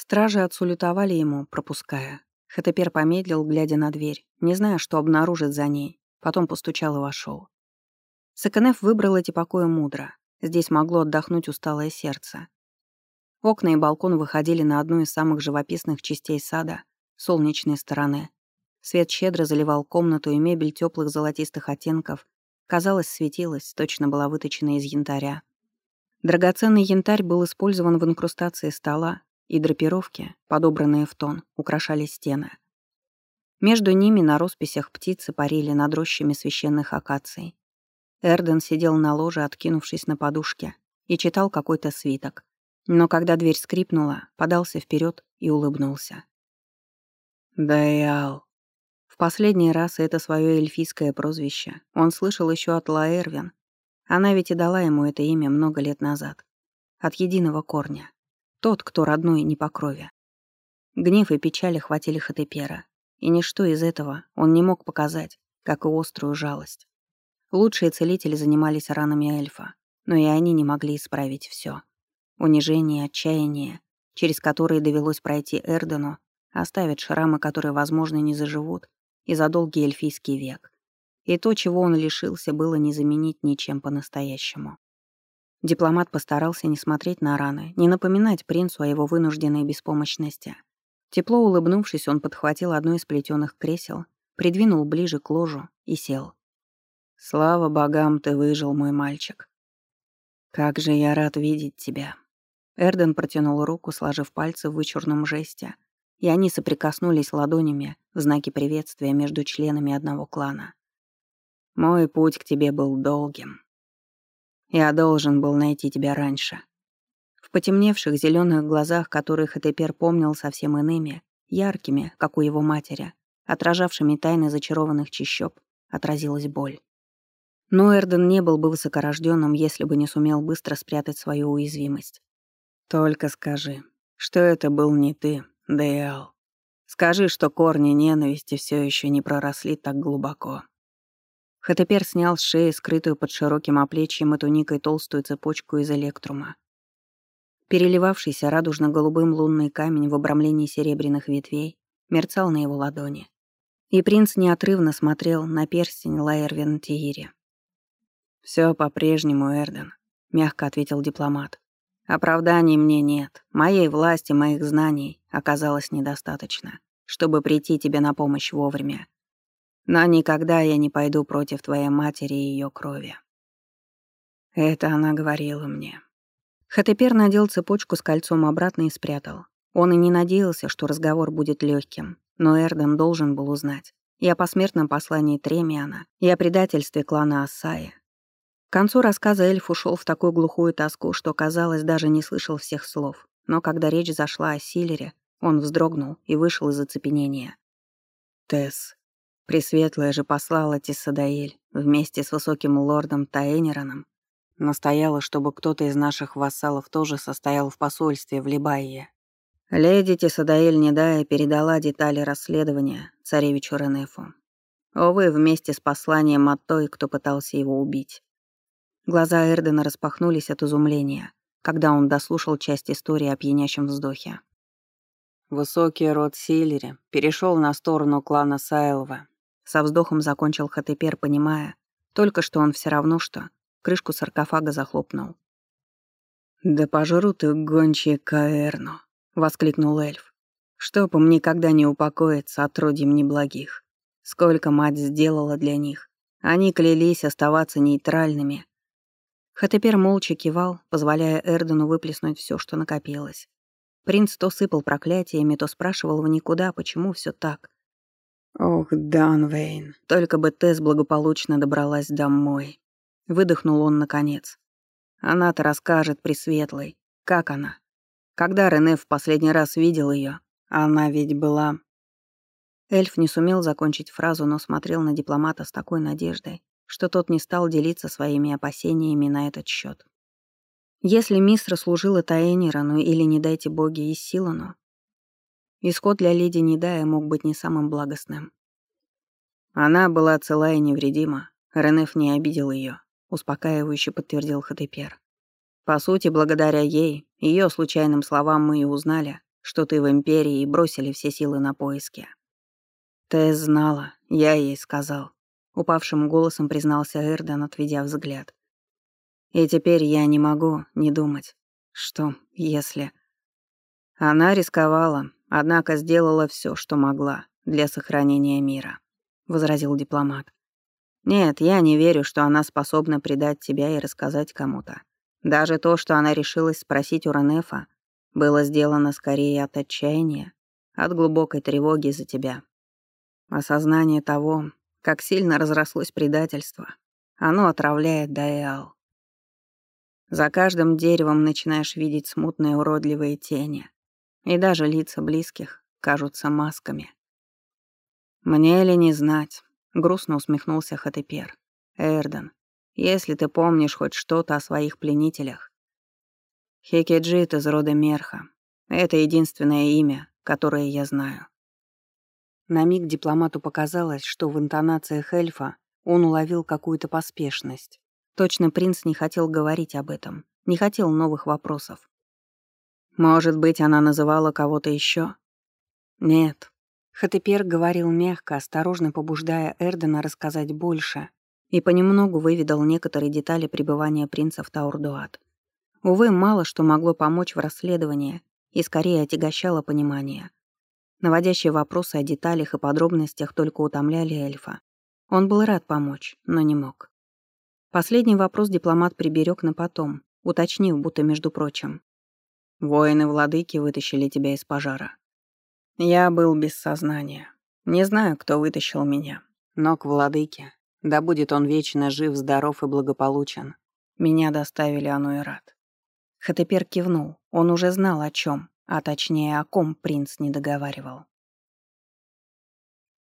Стражи отсулютовали ему, пропуская. Хатепер помедлил, глядя на дверь, не зная, что обнаружит за ней. Потом постучал и вошел. Саканеф выбрал эти покои мудро. Здесь могло отдохнуть усталое сердце. Окна и балкон выходили на одну из самых живописных частей сада, солнечной стороны. Свет щедро заливал комнату, и мебель теплых золотистых оттенков, казалось, светилась, точно была выточена из янтаря. Драгоценный янтарь был использован в инкрустации стола, и драпировки, подобранные в тон, украшали стены. Между ними на росписях птицы парили над рощами священных акаций. Эрден сидел на ложе, откинувшись на подушке, и читал какой-то свиток. Но когда дверь скрипнула, подался вперед и улыбнулся. «Дайал». В последний раз это свое эльфийское прозвище он слышал еще от Лаэрвин. Она ведь и дала ему это имя много лет назад. От единого корня. Тот, кто родной не по крови. Гнев и печаль охватили Хатепера, и ничто из этого он не мог показать, как и острую жалость. Лучшие целители занимались ранами эльфа, но и они не могли исправить все. Унижение, отчаяние, через которые довелось пройти Эрдену, оставят шрамы, которые, возможно, не заживут, и за долгий эльфийский век. И то, чего он лишился, было не заменить ничем по-настоящему. Дипломат постарался не смотреть на раны, не напоминать принцу о его вынужденной беспомощности. Тепло улыбнувшись, он подхватил одно из плетеных кресел, придвинул ближе к ложу и сел. «Слава богам, ты выжил, мой мальчик. Как же я рад видеть тебя». Эрден протянул руку, сложив пальцы в вычурном жесте, и они соприкоснулись ладонями в знаке приветствия между членами одного клана. «Мой путь к тебе был долгим», я должен был найти тебя раньше. В потемневших зеленых глазах, которых Этепер помнил совсем иными, яркими, как у его матери, отражавшими тайны зачарованных чащоб, отразилась боль. Но Эрден не был бы высокорожденным, если бы не сумел быстро спрятать свою уязвимость. «Только скажи, что это был не ты, Дейл. Скажи, что корни ненависти все еще не проросли так глубоко. Хатепер снял с шеи скрытую под широким оплечьем и туникой толстую цепочку из электрума. Переливавшийся радужно-голубым лунный камень в обрамлении серебряных ветвей мерцал на его ладони. И принц неотрывно смотрел на перстень Лайервен Тиири. «Всё по-прежнему, Эрден», — мягко ответил дипломат. «Оправданий мне нет. Моей власти, моих знаний оказалось недостаточно, чтобы прийти тебе на помощь вовремя. Но никогда я не пойду против твоей матери и ее крови. Это она говорила мне. Хатепер надел цепочку с кольцом обратно и спрятал. Он и не надеялся, что разговор будет легким, но Эрден должен был узнать и о посмертном послании Тремиана, и о предательстве клана Ассаи. К концу рассказа эльф ушел в такую глухую тоску, что, казалось, даже не слышал всех слов. Но когда речь зашла о Силере, он вздрогнул и вышел из оцепенения. «Тесс, Пресветлая же послала Тиссадаэль вместе с высоким лордом Таэнераном. Настояла, чтобы кто-то из наших вассалов тоже состоял в посольстве в Либайе. Леди Тиссадаэль Недая передала детали расследования царевичу Ренефу. Увы, вместе с посланием от той, кто пытался его убить. Глаза Эрдена распахнулись от изумления, когда он дослушал часть истории о пьянящем вздохе. Высокий род Силери перешел на сторону клана Сайлова со вздохом закончил Хатепер, понимая, только что он все равно что, крышку саркофага захлопнул. «Да пожру ты, гончие Каэрну!» — воскликнул эльф. «Чтоб им никогда не упокоиться от родим неблагих. Сколько мать сделала для них. Они клялись оставаться нейтральными». Хатепер молча кивал, позволяя Эрдену выплеснуть все, что накопилось. Принц то сыпал проклятиями, то спрашивал в никуда, почему все так. Ох, Данвейн, только бы Тесс благополучно добралась домой. Выдохнул он наконец. Она-то расскажет Пресветлой, как она. Когда Рене в последний раз видел ее, она ведь была... Эльф не сумел закончить фразу, но смотрел на дипломата с такой надеждой, что тот не стал делиться своими опасениями на этот счет. Если Мисра служила Таэнирану или, не дайте боги, Исилану, Исход для леди Недая мог быть не самым благостным. Она была цела и невредима. Ренеф не обидел ее, успокаивающе подтвердил Хатепер. По сути, благодаря ей, ее случайным словам мы и узнали, что ты в Империи и бросили все силы на поиски. Тесс знала, я ей сказал. Упавшим голосом признался Эрден, отведя взгляд. И теперь я не могу не думать, что, если... Она рисковала, однако сделала все, что могла для сохранения мира, возразил дипломат. Нет, я не верю, что она способна предать тебя и рассказать кому-то. Даже то, что она решилась спросить у Ренефа, было сделано скорее от отчаяния, от глубокой тревоги за тебя. Осознание того, как сильно разрослось предательство, оно отравляет Дайал. За каждым деревом начинаешь видеть смутные уродливые тени, и даже лица близких кажутся масками. «Мне ли не знать?» — грустно усмехнулся Хатепер. «Эрден, если ты помнишь хоть что-то о своих пленителях. Хекеджит из рода Мерха. Это единственное имя, которое я знаю». На миг дипломату показалось, что в интонациях эльфа он уловил какую-то поспешность. Точно принц не хотел говорить об этом, не хотел новых вопросов. Может быть, она называла кого-то еще? Нет. Хатепер говорил мягко, осторожно побуждая Эрдена рассказать больше, и понемногу выведал некоторые детали пребывания принца в Таурдуат. Увы, мало что могло помочь в расследовании и скорее отягощало понимание. Наводящие вопросы о деталях и подробностях только утомляли эльфа. Он был рад помочь, но не мог. Последний вопрос дипломат приберег на потом, уточнив, будто между прочим. «Воины-владыки вытащили тебя из пожара. Я был без сознания. Не знаю, кто вытащил меня, но к владыке, да будет он вечно жив, здоров и благополучен, меня доставили Ануэрат». Хатепер кивнул, он уже знал о чем, а точнее о ком принц не договаривал.